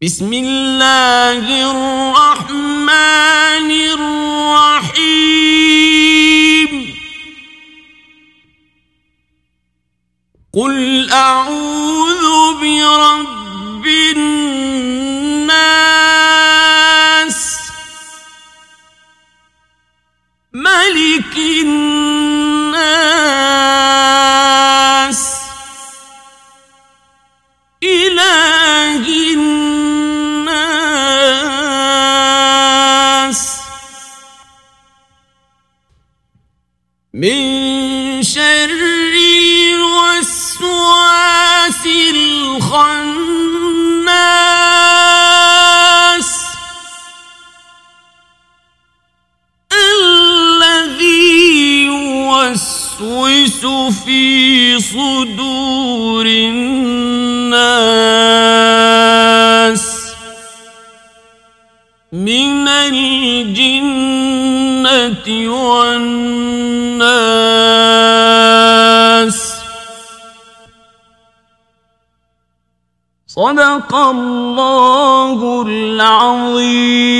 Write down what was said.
بسم اللہ الرحمن الرحیم قل أعوذ برب الناس. ملک الناس من شر الوسواس الخناس الذي يوسوس في صدور الناس من الجنة والناس. صدق الله العظيم.